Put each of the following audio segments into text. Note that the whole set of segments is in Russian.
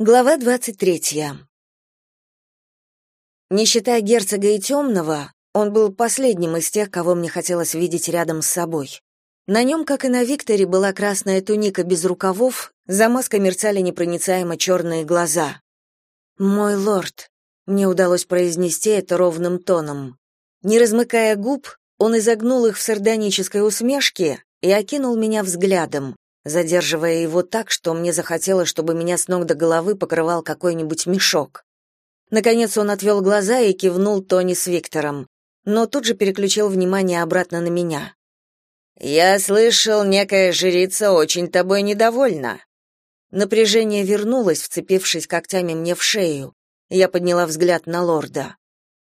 Глава двадцать третья. Не считая герцога и темного, он был последним из тех, кого мне хотелось видеть рядом с собой. На нем, как и на Викторе, была красная туника без рукавов, за маской мерцали непроницаемо черные глаза. «Мой лорд», — мне удалось произнести это ровным тоном. Не размыкая губ, он изогнул их в сардонической усмешке и окинул меня взглядом, задерживая его так, что мне захотелось, чтобы меня с ног до головы покрывал какой-нибудь мешок. Наконец он отвел глаза и кивнул Тони с Виктором, но тут же переключил внимание обратно на меня. «Я слышал, некая жрица очень тобой недовольна». Напряжение вернулось, вцепившись когтями мне в шею. Я подняла взгляд на лорда.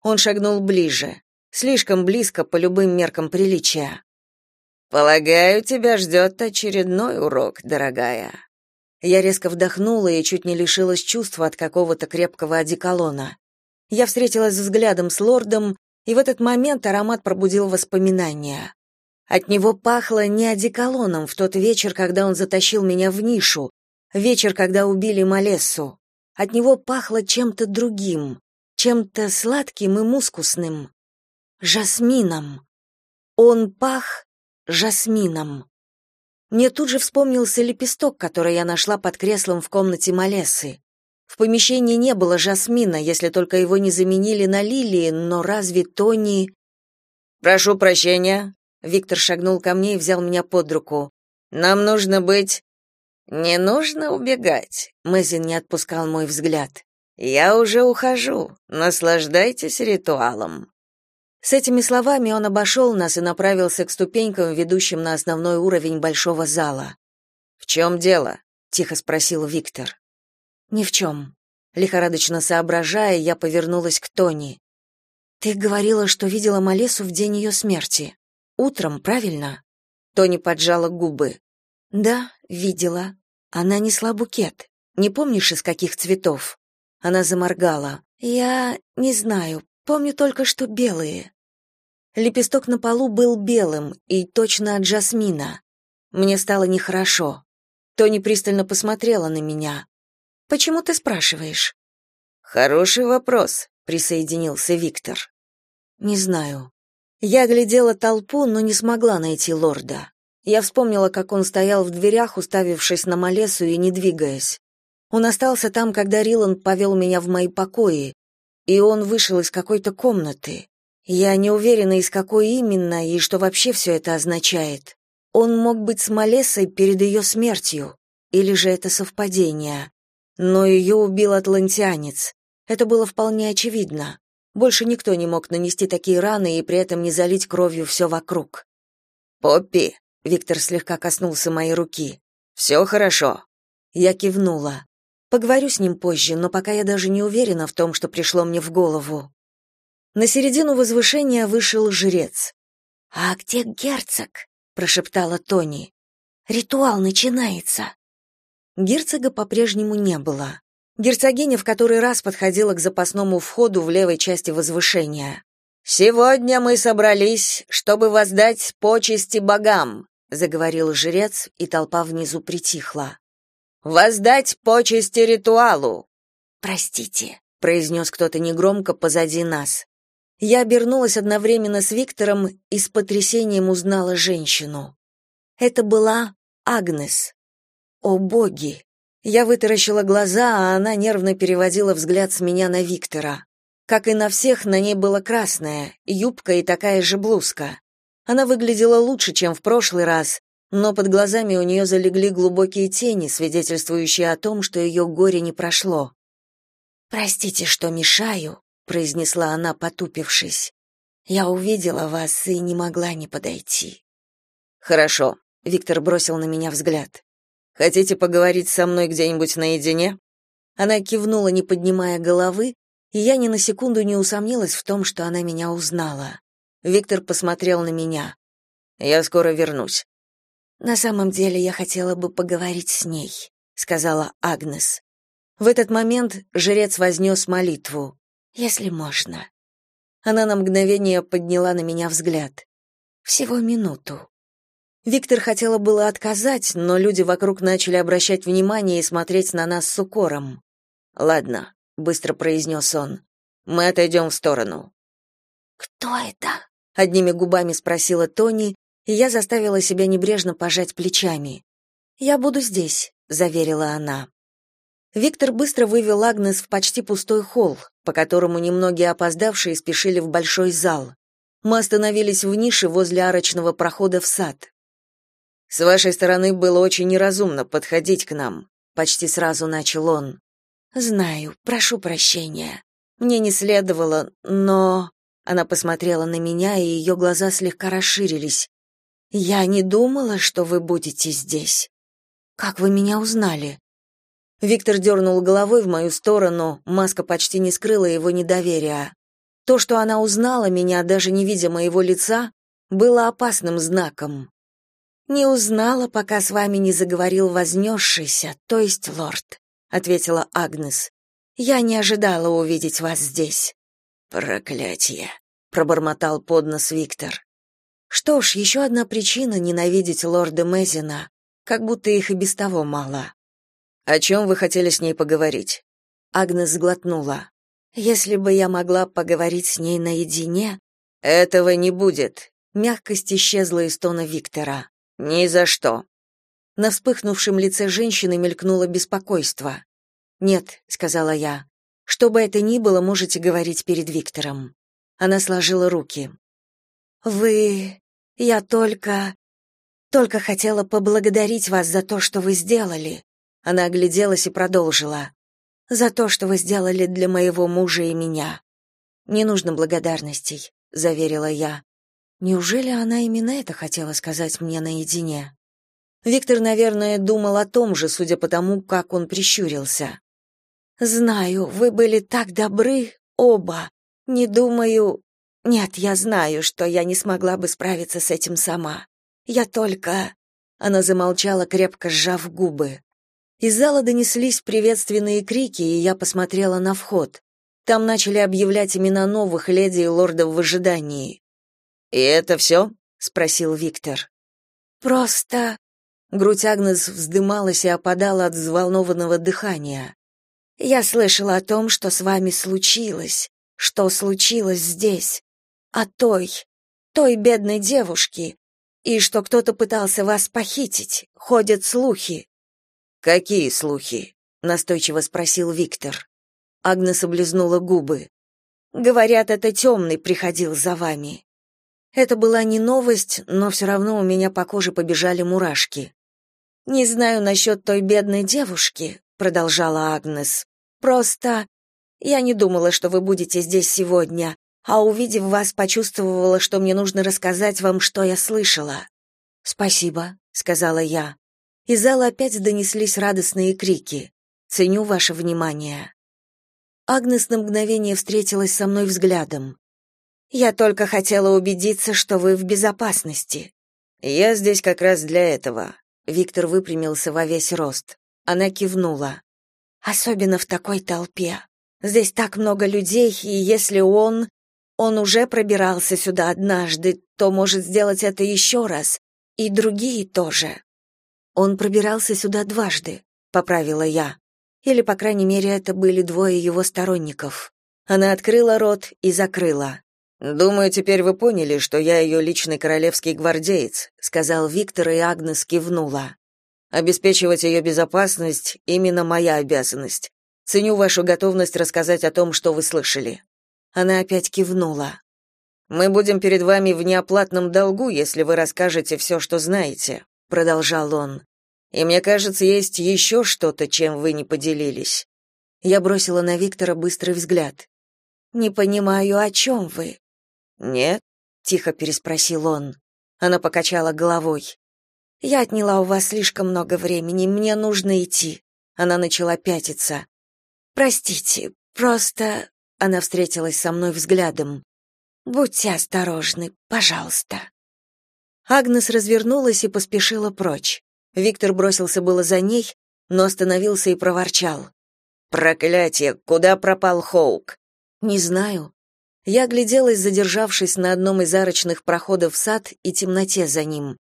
Он шагнул ближе, слишком близко по любым меркам приличия. Полагаю, тебя ждет очередной урок, дорогая. Я резко вдохнула и чуть не лишилась чувства от какого-то крепкого одеколона. Я встретилась взглядом с лордом, и в этот момент аромат пробудил воспоминания. От него пахло не одеколоном в тот вечер, когда он затащил меня в нишу, вечер, когда убили Малессу. От него пахло чем-то другим, чем-то сладким и мускусным. Жасмином. Он пах жасмином. Мне тут же вспомнился лепесток, который я нашла под креслом в комнате Малесы. В помещении не было жасмина, если только его не заменили на лилии, но разве Тони... «Прошу прощения», — Виктор шагнул ко мне и взял меня под руку. «Нам нужно быть...» «Не нужно убегать», — Мэзин не отпускал мой взгляд. «Я уже ухожу. Наслаждайтесь ритуалом». С этими словами он обошел нас и направился к ступенькам, ведущим на основной уровень большого зала. «В чем дело?» — тихо спросил Виктор. «Ни в чем». Лихорадочно соображая, я повернулась к Тони. «Ты говорила, что видела Малесу в день ее смерти. Утром, правильно?» Тони поджала губы. «Да, видела. Она несла букет. Не помнишь, из каких цветов?» Она заморгала. «Я не знаю. Помню только, что белые. Лепесток на полу был белым и точно от жасмина. Мне стало нехорошо. Тони пристально посмотрела на меня. «Почему ты спрашиваешь?» «Хороший вопрос», — присоединился Виктор. «Не знаю. Я глядела толпу, но не смогла найти лорда. Я вспомнила, как он стоял в дверях, уставившись на Малесу и не двигаясь. Он остался там, когда Риланд повел меня в мои покои, и он вышел из какой-то комнаты. Я не уверена, из какой именно и что вообще все это означает. Он мог быть с Малесой перед ее смертью, или же это совпадение. Но ее убил атлантианец. Это было вполне очевидно. Больше никто не мог нанести такие раны и при этом не залить кровью все вокруг. «Поппи!» — Виктор слегка коснулся моей руки. «Все хорошо?» Я кивнула. Поговорю с ним позже, но пока я даже не уверена в том, что пришло мне в голову. На середину возвышения вышел жрец. «А где герцог?» — прошептала Тони. «Ритуал начинается». Герцога по-прежнему не было. Герцогиня в который раз подходила к запасному входу в левой части возвышения. «Сегодня мы собрались, чтобы воздать почести богам», — заговорил жрец, и толпа внизу притихла. «Воздать почести ритуалу!» «Простите», — произнес кто-то негромко позади нас. Я обернулась одновременно с Виктором и с потрясением узнала женщину. Это была Агнес. О боги! Я вытаращила глаза, а она нервно переводила взгляд с меня на Виктора. Как и на всех, на ней было красное, юбка и такая же блузка. Она выглядела лучше, чем в прошлый раз, но под глазами у нее залегли глубокие тени, свидетельствующие о том, что ее горе не прошло. «Простите, что мешаю», произнесла она, потупившись. Я увидела вас и не могла не подойти. Хорошо, Виктор бросил на меня взгляд. Хотите поговорить со мной где-нибудь наедине? Она кивнула, не поднимая головы, и я ни на секунду не усомнилась в том, что она меня узнала. Виктор посмотрел на меня. Я скоро вернусь. На самом деле я хотела бы поговорить с ней, сказала Агнес. В этот момент жрец вознес молитву если можно. Она на мгновение подняла на меня взгляд. Всего минуту. Виктор хотела было отказать, но люди вокруг начали обращать внимание и смотреть на нас с укором. Ладно, быстро произнес он. Мы отойдем в сторону. Кто это? одними губами спросила Тони, и я заставила себя небрежно пожать плечами. Я буду здесь, заверила она. Виктор быстро вывел Агнес в почти пустой холл, по которому немногие опоздавшие спешили в большой зал. Мы остановились в нише возле арочного прохода в сад. С вашей стороны было очень неразумно подходить к нам, почти сразу начал он. Знаю, прошу прощения. Мне не следовало, но она посмотрела на меня, и ее глаза слегка расширились. Я не думала, что вы будете здесь. Как вы меня узнали? Виктор дернул головой в мою сторону, маска почти не скрыла его недоверия. То, что она узнала меня, даже не видя моего лица, было опасным знаком. «Не узнала, пока с вами не заговорил вознесшийся, то есть лорд», — ответила Агнес. «Я не ожидала увидеть вас здесь». «Проклятие», — пробормотал под нос Виктор. Что ж, еще одна причина ненавидеть лорда Мезина, как будто их и без того мало. О чем вы хотели с ней поговорить? Агнес сглотнула. Если бы я могла поговорить с ней наедине, этого не будет. Мягкость исчезла из тона Виктора. Ни за что. На вспыхнувшем лице женщины мелькнуло беспокойство. "Нет", сказала я. "Что бы это ни было, можете говорить перед Виктором". Она сложила руки. "Вы я только только хотела поблагодарить вас за то, что вы сделали. Она огляделась и продолжила. «За то, что вы сделали для моего мужа и меня». «Не нужно благодарностей», — заверила я. Неужели она именно это хотела сказать мне наедине? Виктор, наверное, думал о том же, судя по тому, как он прищурился. «Знаю, вы были так добры, оба. Не думаю... Нет, я знаю, что я не смогла бы справиться с этим сама. Я только...» Она замолчала, крепко сжав губы. Из зала донеслись приветственные крики, и я посмотрела на вход. Там начали объявлять имена новых леди и лордов в ожидании. «И это все?» — спросил Виктор. «Просто...» Грудь Агнес вздымалась и опадала от взволнованного дыхания. «Я слышала о том, что с вами случилось, что случилось здесь, о той, той бедной девушке, и что кто-то пытался вас похитить, ходят слухи. Какие слухи? настойчиво спросил Виктор. Агнес облизнула губы. Говорят, это темный приходил за вами. Это была не новость, но все равно у меня по коже побежали мурашки. Не знаю насчет той бедной девушки, продолжала Агнес. Просто я не думала, что вы будете здесь сегодня, а увидев вас, почувствовала, что мне нужно рассказать вам, что я слышала. Спасибо, сказала я. Из зала опять донеслись радостные крики. «Ценю ваше внимание». Агнес на мгновение встретилась со мной взглядом. «Я только хотела убедиться, что вы в безопасности». «Я здесь как раз для этого». Виктор выпрямился во весь рост. Она кивнула. «Особенно в такой толпе. Здесь так много людей, и если он... Он уже пробирался сюда однажды, то может сделать это еще раз. И другие тоже». Он пробирался сюда дважды, поправила я. Или, по крайней мере, это были двое его сторонников. Она открыла рот и закрыла. Думаю, теперь вы поняли, что я ее личный королевский гвардеец, сказал Виктор, и Агнес кивнула. Обеспечивать ее безопасность именно моя обязанность. Ценю вашу готовность рассказать о том, что вы слышали. Она опять кивнула. Мы будем перед вами в неоплатном долгу, если вы расскажете все, что знаете продолжал он. И мне кажется, есть еще что-то, чем вы не поделились. Я бросила на Виктора быстрый взгляд. Не понимаю, о чем вы? Нет, тихо переспросил он. Она покачала головой. Я отняла у вас слишком много времени, мне нужно идти. Она начала пятиться. Простите, просто она встретилась со мной взглядом. Будьте осторожны, пожалуйста. Агнес развернулась и поспешила прочь. Виктор бросился было за ней, но остановился и проворчал. «Проклятие! Куда пропал Хоук?» «Не знаю». Я огляделась, задержавшись на одном из арочных проходов в сад и темноте за ним.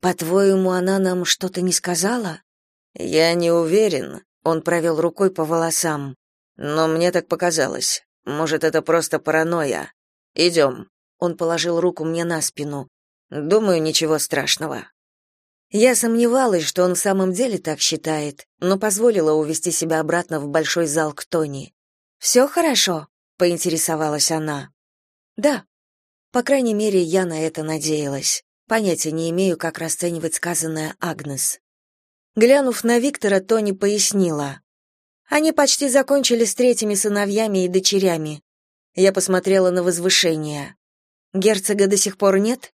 «По-твоему, она нам что-то не сказала?» «Я не уверен», — Он провел рукой по волосам. «Но мне так показалось. Может, это просто паранойя. Идем». Он положил руку мне на спину. «Думаю, ничего страшного». Я сомневалась, что он в самом деле так считает, но позволила увести себя обратно в большой зал к Тони. «Все хорошо?» — поинтересовалась она. «Да». По крайней мере, я на это надеялась. Понятия не имею, как расценивать сказанное Агнес. Глянув на Виктора, Тони пояснила. Они почти закончили с третьими сыновьями и дочерями. Я посмотрела на возвышение. Герцога до сих пор нет?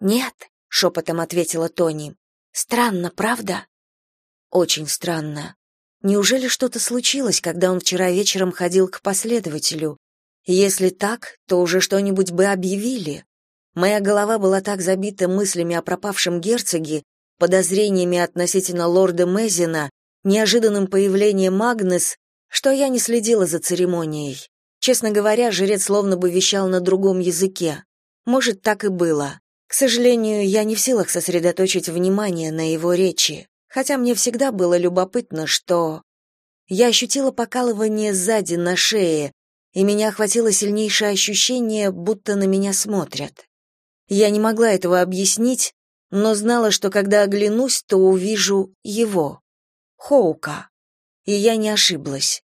Нет, шепотом ответила Тони. Странно, правда? Очень странно. Неужели что-то случилось, когда он вчера вечером ходил к последователю? Если так, то уже что-нибудь бы объявили. Моя голова была так забита мыслями о пропавшем герцоге, подозрениями относительно лорда Мезина, неожиданным появлением Агнес, что я не следила за церемонией. Честно говоря, жрец словно бы вещал на другом языке. Может, так и было. К сожалению, я не в силах сосредоточить внимание на его речи, хотя мне всегда было любопытно, что... Я ощутила покалывание сзади на шее, и меня охватило сильнейшее ощущение, будто на меня смотрят. Я не могла этого объяснить, но знала, что когда оглянусь, то увижу его, Хоука. И я не ошиблась.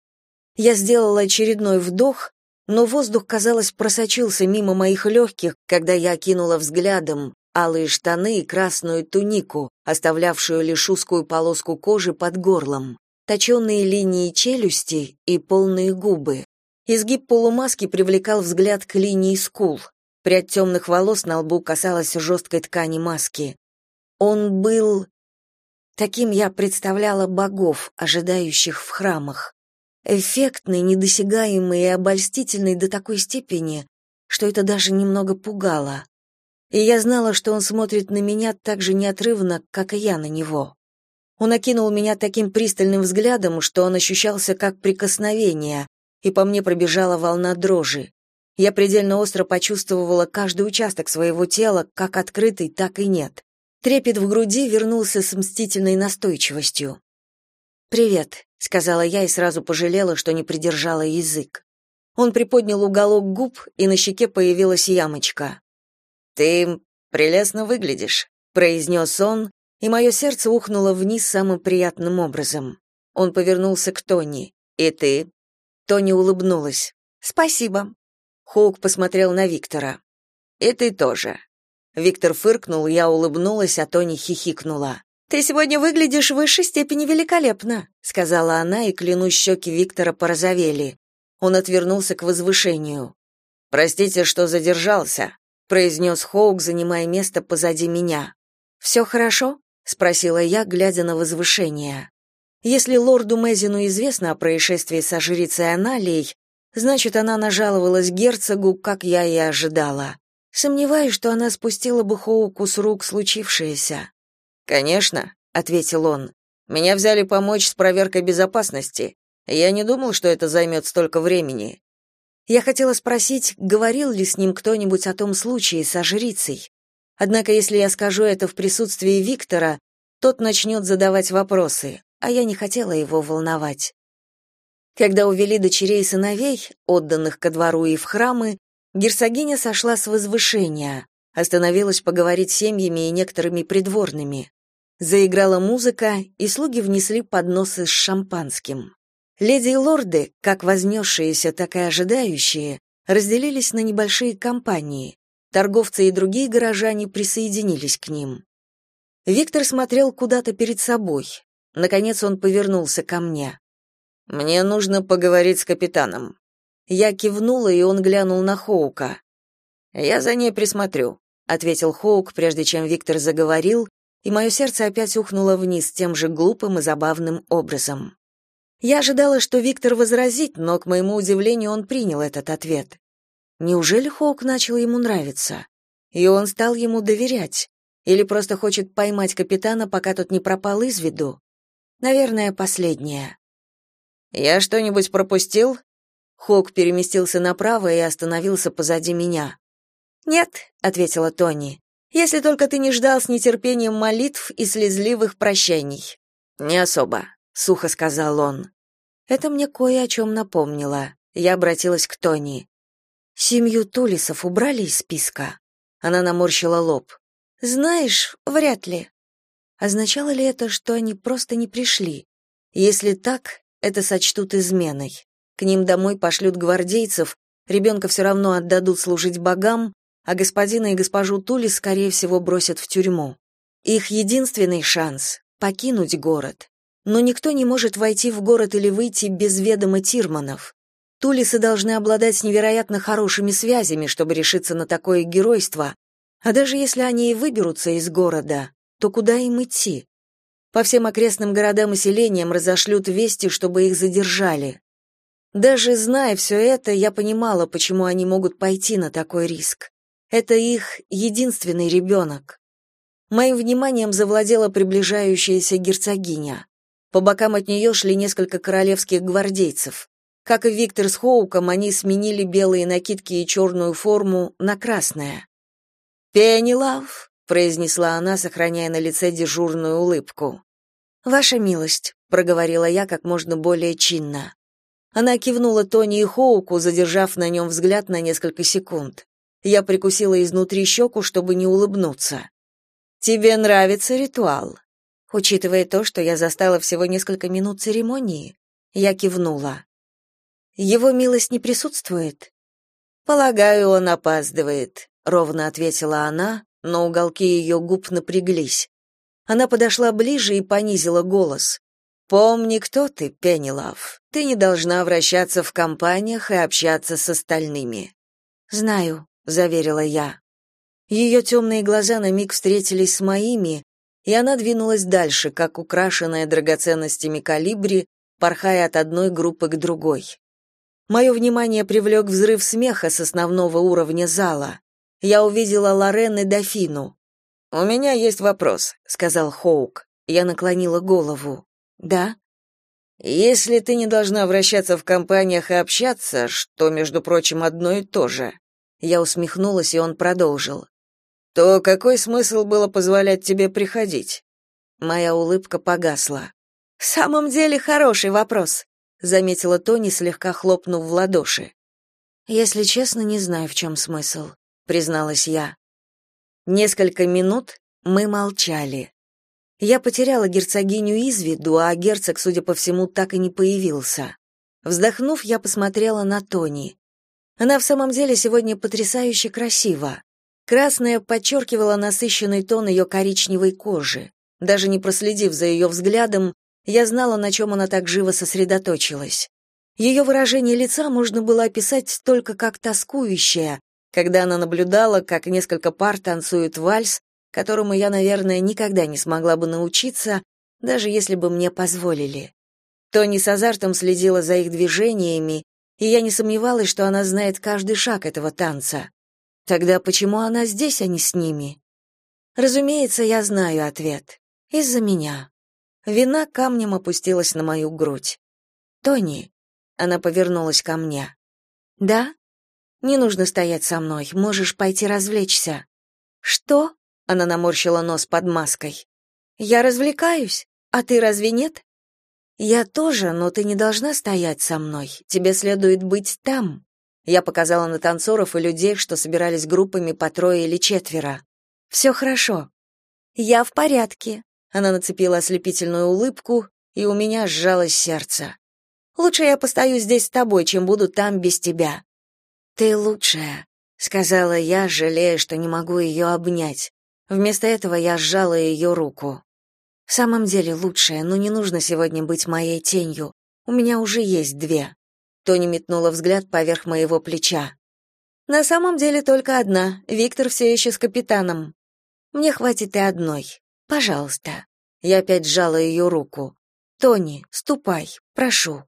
Я сделала очередной вдох, но воздух, казалось, просочился мимо моих легких, когда я окинула взглядом алые штаны и красную тунику, оставлявшую лишь узкую полоску кожи под горлом, точенные линии челюсти и полные губы. Изгиб полумаски привлекал взгляд к линии скул. Прядь темных волос на лбу касалась жесткой ткани маски. Он был... Таким я представляла богов, ожидающих в храмах. Эффектный, недосягаемый и обольстительный до такой степени, что это даже немного пугало. И я знала, что он смотрит на меня так же неотрывно, как и я на него. Он окинул меня таким пристальным взглядом, что он ощущался как прикосновение, и по мне пробежала волна дрожи. Я предельно остро почувствовала каждый участок своего тела, как открытый, так и нет. Трепет в груди вернулся с мстительной настойчивостью. «Привет», — сказала я и сразу пожалела, что не придержала язык. Он приподнял уголок губ, и на щеке появилась ямочка. «Ты прелестно выглядишь», — произнес он, и мое сердце ухнуло вниз самым приятным образом. Он повернулся к Тони. «И ты?» Тони улыбнулась. «Спасибо». Хоук посмотрел на Виктора. «И ты тоже». Виктор фыркнул, я улыбнулась, а Тони хихикнула. «Ты сегодня выглядишь в высшей степени великолепно», сказала она, и, клянусь, щеки Виктора порозовели. Он отвернулся к возвышению. «Простите, что задержался», произнес Хоук, занимая место позади меня. «Все хорошо?» — спросила я, глядя на возвышение. Если лорду Мезину известно о происшествии со жрицей Аналией, значит, она нажаловалась герцогу, как я и ожидала. Сомневаюсь, что она спустила бы Хоуку с рук случившееся. «Конечно», — ответил он. «Меня взяли помочь с проверкой безопасности. Я не думал, что это займет столько времени». Я хотела спросить, говорил ли с ним кто-нибудь о том случае со жрицей. Однако, если я скажу это в присутствии Виктора, тот начнет задавать вопросы, а я не хотела его волновать. Когда увели дочерей и сыновей, отданных ко двору и в храмы, Герцогиня сошла с возвышения, остановилась поговорить с семьями и некоторыми придворными. Заиграла музыка, и слуги внесли подносы с шампанским. Леди и лорды, как вознесшиеся, так и ожидающие, разделились на небольшие компании. Торговцы и другие горожане присоединились к ним. Виктор смотрел куда-то перед собой. Наконец он повернулся ко мне. «Мне нужно поговорить с капитаном», я кивнула, и он глянул на Хоука. «Я за ней присмотрю», — ответил Хоук, прежде чем Виктор заговорил, и мое сердце опять ухнуло вниз тем же глупым и забавным образом. Я ожидала, что Виктор возразит, но, к моему удивлению, он принял этот ответ. Неужели Хоук начал ему нравиться? И он стал ему доверять? Или просто хочет поймать капитана, пока тот не пропал из виду? Наверное, последнее. «Я что-нибудь пропустил?» Хок переместился направо и остановился позади меня. «Нет», — ответила Тони, — «если только ты не ждал с нетерпением молитв и слезливых прощаний». «Не особо», — сухо сказал он. Это мне кое о чем напомнило. Я обратилась к Тони. «Семью Тулисов убрали из списка?» Она наморщила лоб. «Знаешь, вряд ли». Означало ли это, что они просто не пришли? Если так, это сочтут изменой. К ним домой пошлют гвардейцев, ребенка все равно отдадут служить богам, а господина и госпожу Тули, скорее всего, бросят в тюрьму. Их единственный шанс — покинуть город. Но никто не может войти в город или выйти без ведома Тирманов. Тулисы должны обладать невероятно хорошими связями, чтобы решиться на такое геройство, а даже если они и выберутся из города, то куда им идти? По всем окрестным городам и селениям разошлют вести, чтобы их задержали. Даже зная все это, я понимала, почему они могут пойти на такой риск. Это их единственный ребенок. Моим вниманием завладела приближающаяся герцогиня. По бокам от нее шли несколько королевских гвардейцев. Как и Виктор с Хоуком, они сменили белые накидки и черную форму на красное. «Пеннилав», — произнесла она, сохраняя на лице дежурную улыбку. «Ваша милость», — проговорила я как можно более чинно. Она кивнула Тони и Хоуку, задержав на нем взгляд на несколько секунд. Я прикусила изнутри щеку, чтобы не улыбнуться. «Тебе нравится ритуал?» Учитывая то, что я застала всего несколько минут церемонии, я кивнула. «Его милость не присутствует?» «Полагаю, он опаздывает», — ровно ответила она, но уголки ее губ напряглись. Она подошла ближе и понизила голос. Помни, кто ты, Пеннилав. Ты не должна вращаться в компаниях и общаться с остальными. Знаю, заверила я. Ее темные глаза на миг встретились с моими, и она двинулась дальше, как украшенная драгоценностями калибри, порхая от одной группы к другой. Мое внимание привлек взрыв смеха с основного уровня зала. Я увидела Лорен и Дофину. «У меня есть вопрос», — сказал Хоук. Я наклонила голову. Да. Если ты не должна вращаться в компаниях и общаться, что, между прочим, одно и то же. Я усмехнулась, и он продолжил. То какой смысл было позволять тебе приходить? Моя улыбка погасла. В самом деле хороший вопрос, заметила Тони, слегка хлопнув в ладоши. Если честно, не знаю, в чем смысл, призналась я. Несколько минут мы молчали. Я потеряла герцогиню из виду, а герцог, судя по всему, так и не появился. Вздохнув, я посмотрела на Тони. Она в самом деле сегодня потрясающе красива. Красное подчеркивало насыщенный тон ее коричневой кожи. Даже не проследив за ее взглядом, я знала, на чем она так живо сосредоточилась. Ее выражение лица можно было описать только как тоскующее, когда она наблюдала, как несколько пар танцуют вальс, которому я, наверное, никогда не смогла бы научиться, даже если бы мне позволили. Тони с азартом следила за их движениями, и я не сомневалась, что она знает каждый шаг этого танца. Тогда почему она здесь, а не с ними? Разумеется, я знаю ответ. Из-за меня. Вина камнем опустилась на мою грудь. «Тони», — она повернулась ко мне. «Да? Не нужно стоять со мной, можешь пойти развлечься». «Что?» Она наморщила нос под маской. Я развлекаюсь, а ты разве нет? Я тоже, но ты не должна стоять со мной. Тебе следует быть там. Я показала на танцоров и людей, что собирались группами по трое или четверо. «Все хорошо. Я в порядке. Она нацепила ослепительную улыбку, и у меня сжалось сердце. Лучше я постою здесь с тобой, чем буду там без тебя. Ты лучшая, сказала я, жалея, что не могу ее обнять. Вместо этого я сжала ее руку. В самом деле лучшее, но не нужно сегодня быть моей тенью. У меня уже есть две. Тони метнула взгляд поверх моего плеча. На самом деле только одна. Виктор все еще с капитаном. Мне хватит и одной. Пожалуйста. Я опять сжала ее руку. Тони, ступай, прошу.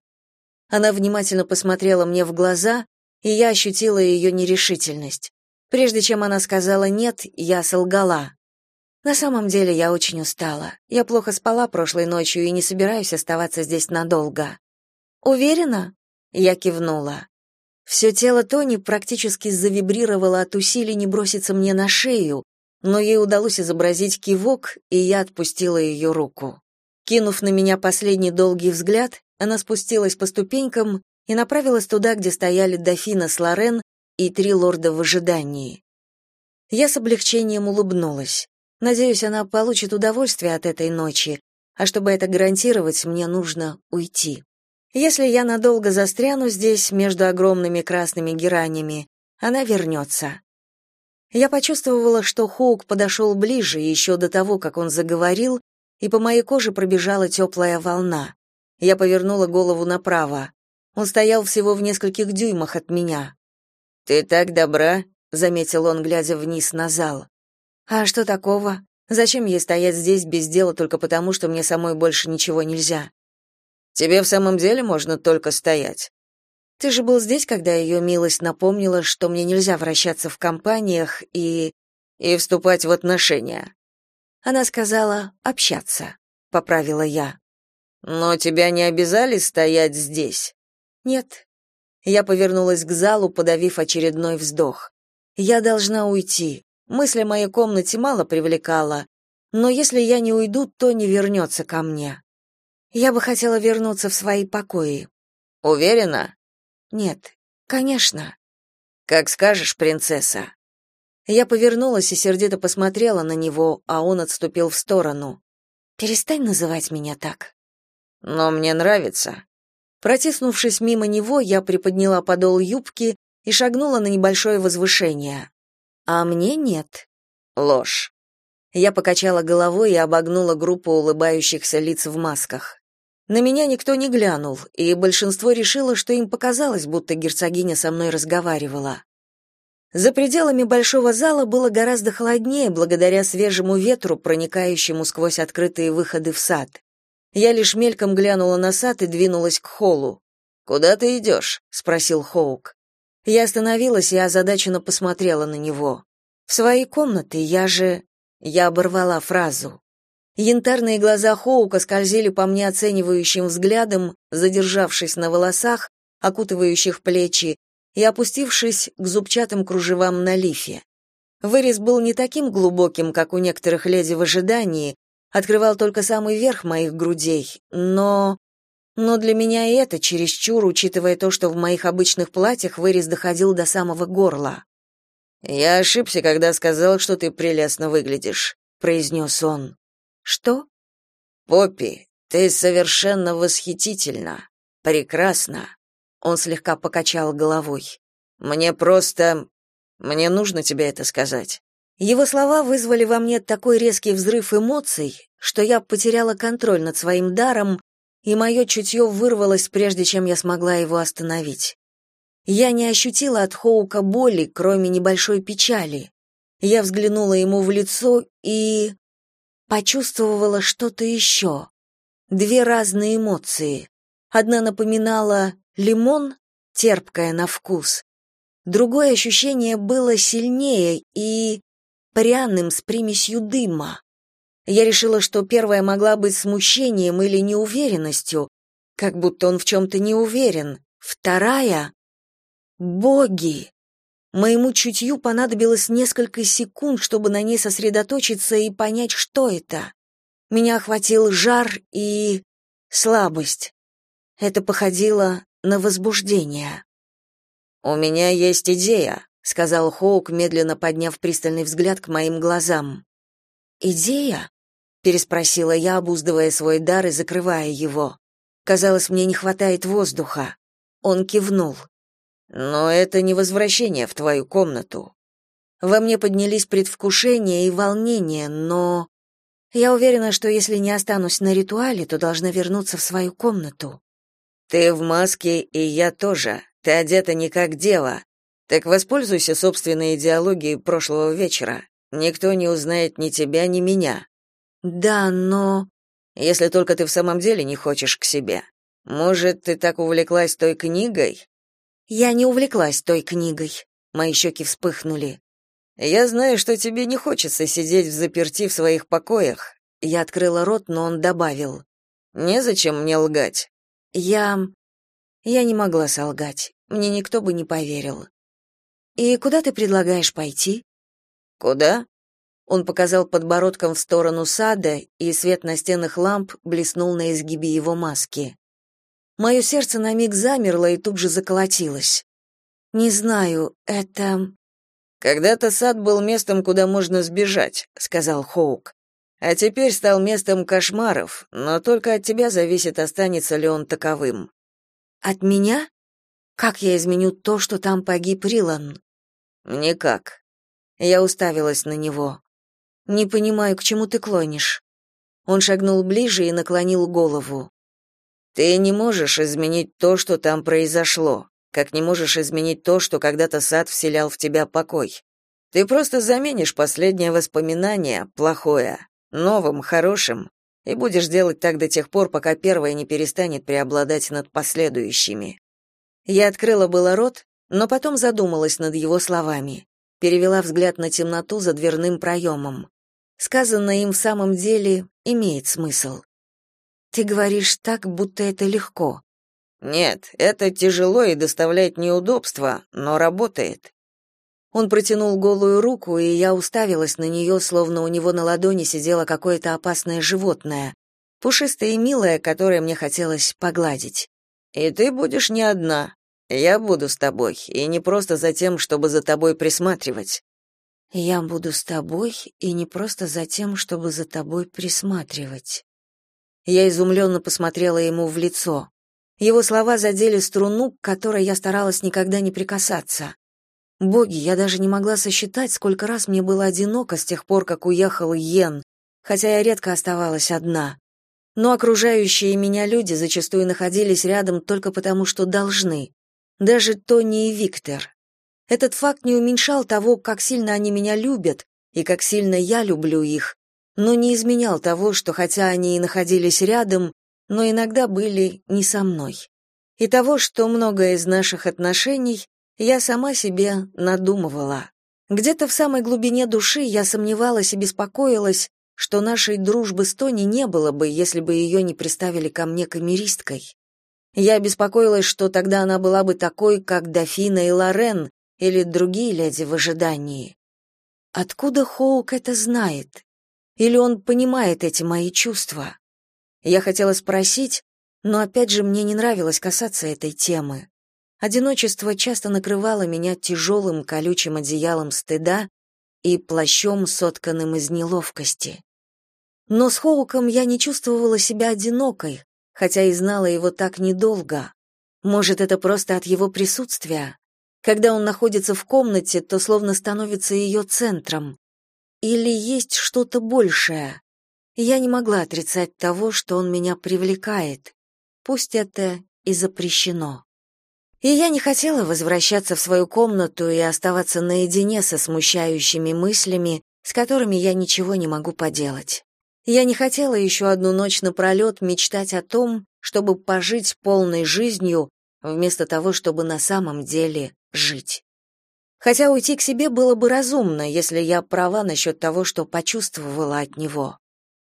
Она внимательно посмотрела мне в глаза, и я ощутила ее нерешительность. Прежде чем она сказала «нет», я солгала. На самом деле я очень устала. Я плохо спала прошлой ночью и не собираюсь оставаться здесь надолго. Уверена? Я кивнула. Все тело Тони практически завибрировало от усилий не броситься мне на шею, но ей удалось изобразить кивок, и я отпустила ее руку. Кинув на меня последний долгий взгляд, она спустилась по ступенькам и направилась туда, где стояли дофина с Лорен и три лорда в ожидании. Я с облегчением улыбнулась. Надеюсь, она получит удовольствие от этой ночи, а чтобы это гарантировать, мне нужно уйти. Если я надолго застряну здесь, между огромными красными геранями, она вернется. Я почувствовала, что Хоук подошел ближе еще до того, как он заговорил, и по моей коже пробежала теплая волна. Я повернула голову направо. Он стоял всего в нескольких дюймах от меня. «Ты так добра», — заметил он, глядя вниз на зал. «А что такого? Зачем ей стоять здесь без дела только потому, что мне самой больше ничего нельзя?» «Тебе в самом деле можно только стоять?» «Ты же был здесь, когда ее милость напомнила, что мне нельзя вращаться в компаниях и... и вступать в отношения». Она сказала «общаться», — поправила я. «Но тебя не обязали стоять здесь?» «Нет». Я повернулась к залу, подавив очередной вздох. «Я должна уйти. Мысль о моей комнате мало привлекала, но если я не уйду, то не вернется ко мне. Я бы хотела вернуться в свои покои. Уверена? Нет, конечно. Как скажешь, принцесса. Я повернулась и сердито посмотрела на него, а он отступил в сторону. Перестань называть меня так. Но мне нравится. Протиснувшись мимо него, я приподняла подол юбки и шагнула на небольшое возвышение. А мне нет. Ложь. Я покачала головой и обогнула группу улыбающихся лиц в масках. На меня никто не глянул, и большинство решило, что им показалось, будто герцогиня со мной разговаривала. За пределами большого зала было гораздо холоднее благодаря свежему ветру, проникающему сквозь открытые выходы в сад. Я лишь мельком глянула на сад и двинулась к холлу. «Куда ты идешь?» — спросил Хоук. Я остановилась и озадаченно посмотрела на него. «В свои комнаты, я же...» Я оборвала фразу. Янтарные глаза Хоука скользили по мне оценивающим взглядом, задержавшись на волосах, окутывающих плечи, и опустившись к зубчатым кружевам на лифе. Вырез был не таким глубоким, как у некоторых леди в ожидании, открывал только самый верх моих грудей, но... Но для меня и это чересчур, учитывая то, что в моих обычных платьях вырез доходил до самого горла. «Я ошибся, когда сказал, что ты прелестно выглядишь», — произнес он. «Что?» «Поппи, ты совершенно восхитительна, прекрасна», — он слегка покачал головой. «Мне просто... Мне нужно тебе это сказать». Его слова вызвали во мне такой резкий взрыв эмоций, что я потеряла контроль над своим даром и мое чутье вырвалось, прежде чем я смогла его остановить. Я не ощутила от Хоука боли, кроме небольшой печали. Я взглянула ему в лицо и... почувствовала что-то еще. Две разные эмоции. Одна напоминала лимон, терпкая на вкус. Другое ощущение было сильнее и пряным с примесью дыма. Я решила, что первая могла быть смущением или неуверенностью, как будто он в чем-то не уверен. Вторая — боги. Моему чутью понадобилось несколько секунд, чтобы на ней сосредоточиться и понять, что это. Меня охватил жар и слабость. Это походило на возбуждение. «У меня есть идея», — сказал Хоук, медленно подняв пристальный взгляд к моим глазам. «Идея?» Переспросила я, обуздывая свой дар и закрывая его. Казалось, мне не хватает воздуха. Он кивнул. Но это не возвращение в твою комнату. Во мне поднялись предвкушение и волнение, но я уверена, что если не останусь на ритуале, то должна вернуться в свою комнату. Ты в маске, и я тоже. Ты одета не как дева. Так воспользуйся собственной идеологией прошлого вечера. Никто не узнает ни тебя, ни меня. Да, но если только ты в самом деле не хочешь к себе. Может, ты так увлеклась той книгой? Я не увлеклась той книгой. Мои щеки вспыхнули. Я знаю, что тебе не хочется сидеть в заперти в своих покоях. Я открыла рот, но он добавил: "Незачем мне лгать". Я я не могла солгать. Мне никто бы не поверил. И куда ты предлагаешь пойти? Куда? Он показал подбородком в сторону сада, и свет настенных ламп блеснул на изгибе его маски. Мое сердце на миг замерло и тут же заколотилось. Не знаю, это Когда-то сад был местом, куда можно сбежать, сказал Хоук. А теперь стал местом кошмаров, но только от тебя зависит, останется ли он таковым. От меня? Как я изменю то, что там погиб Рилан? Никак. Я уставилась на него. Не понимаю, к чему ты клонишь. Он шагнул ближе и наклонил голову. Ты не можешь изменить то, что там произошло, как не можешь изменить то, что когда-то сад вселял в тебя покой. Ты просто заменишь последнее воспоминание, плохое, новым, хорошим, и будешь делать так до тех пор, пока первое не перестанет преобладать над последующими. Я открыла было рот, но потом задумалась над его словами, перевела взгляд на темноту за дверным проемом. Сказанное им в самом деле имеет смысл. Ты говоришь так, будто это легко. Нет, это тяжело и доставляет неудобства, но работает. Он протянул голую руку, и я уставилась на нее, словно у него на ладони сидело какое-то опасное животное, пушистое и милое, которое мне хотелось погладить. И ты будешь не одна. Я буду с тобой, и не просто за тем, чтобы за тобой присматривать. Я буду с тобой и не просто за тем, чтобы за тобой присматривать. Я изумленно посмотрела ему в лицо. Его слова задели струну, к которой я старалась никогда не прикасаться. Боги, я даже не могла сосчитать, сколько раз мне было одиноко с тех пор, как уехал Йен, хотя я редко оставалась одна. Но окружающие меня люди зачастую находились рядом только потому, что должны. Даже Тони и Виктор. Этот факт не уменьшал того, как сильно они меня любят и как сильно я люблю их, но не изменял того, что хотя они и находились рядом, но иногда были не со мной. И того, что многое из наших отношений я сама себе надумывала. Где-то в самой глубине души я сомневалась и беспокоилась, что нашей дружбы с Тони не было бы, если бы ее не приставили ко мне камеристкой. Я беспокоилась, что тогда она была бы такой, как Дофина и Лорен, или другие леди в ожидании. Откуда Хоук это знает? Или он понимает эти мои чувства? Я хотела спросить, но опять же мне не нравилось касаться этой темы. Одиночество часто накрывало меня тяжелым колючим одеялом стыда и плащом, сотканным из неловкости. Но с Хоуком я не чувствовала себя одинокой, хотя и знала его так недолго. Может, это просто от его присутствия? Когда он находится в комнате, то словно становится ее центром. Или есть что-то большее. Я не могла отрицать того, что он меня привлекает. Пусть это и запрещено. И я не хотела возвращаться в свою комнату и оставаться наедине со смущающими мыслями, с которыми я ничего не могу поделать. Я не хотела еще одну ночь напролет мечтать о том, чтобы пожить полной жизнью, вместо того, чтобы на самом деле жить. Хотя уйти к себе было бы разумно, если я права насчет того, что почувствовала от него.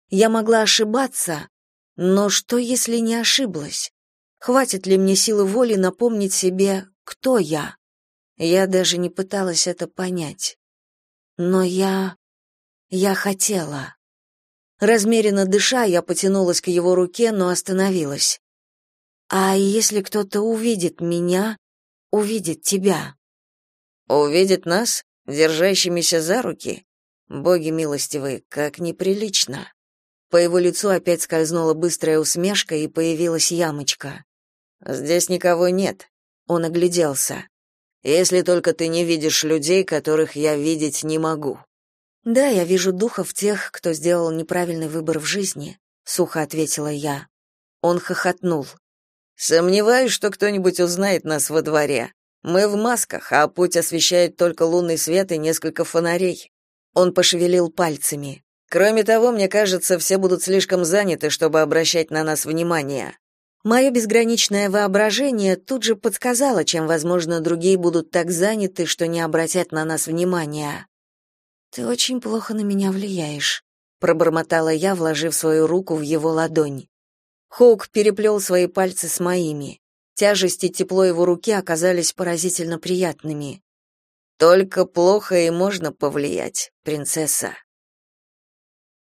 Я могла ошибаться, но что, если не ошиблась? Хватит ли мне силы воли напомнить себе, кто я? Я даже не пыталась это понять. Но я... я хотела. Размеренно дыша, я потянулась к его руке, но остановилась. А если кто-то увидит меня, увидит тебя. Увидит нас, держащимися за руки? Боги милостивые, как неприлично. По его лицу опять скользнула быстрая усмешка и появилась ямочка. Здесь никого нет. Он огляделся. Если только ты не видишь людей, которых я видеть не могу. Да, я вижу духов тех, кто сделал неправильный выбор в жизни, сухо ответила я. Он хохотнул. Сомневаюсь, что кто-нибудь узнает нас во дворе. Мы в масках, а путь освещает только лунный свет и несколько фонарей. Он пошевелил пальцами. Кроме того, мне кажется, все будут слишком заняты, чтобы обращать на нас внимание. Мое безграничное воображение тут же подсказало, чем, возможно, другие будут так заняты, что не обратят на нас внимания. Ты очень плохо на меня влияешь, пробормотала я, вложив свою руку в его ладонь. Хоук переплел свои пальцы с моими. Тяжесть и тепло его руки оказались поразительно приятными. Только плохо и можно повлиять, принцесса.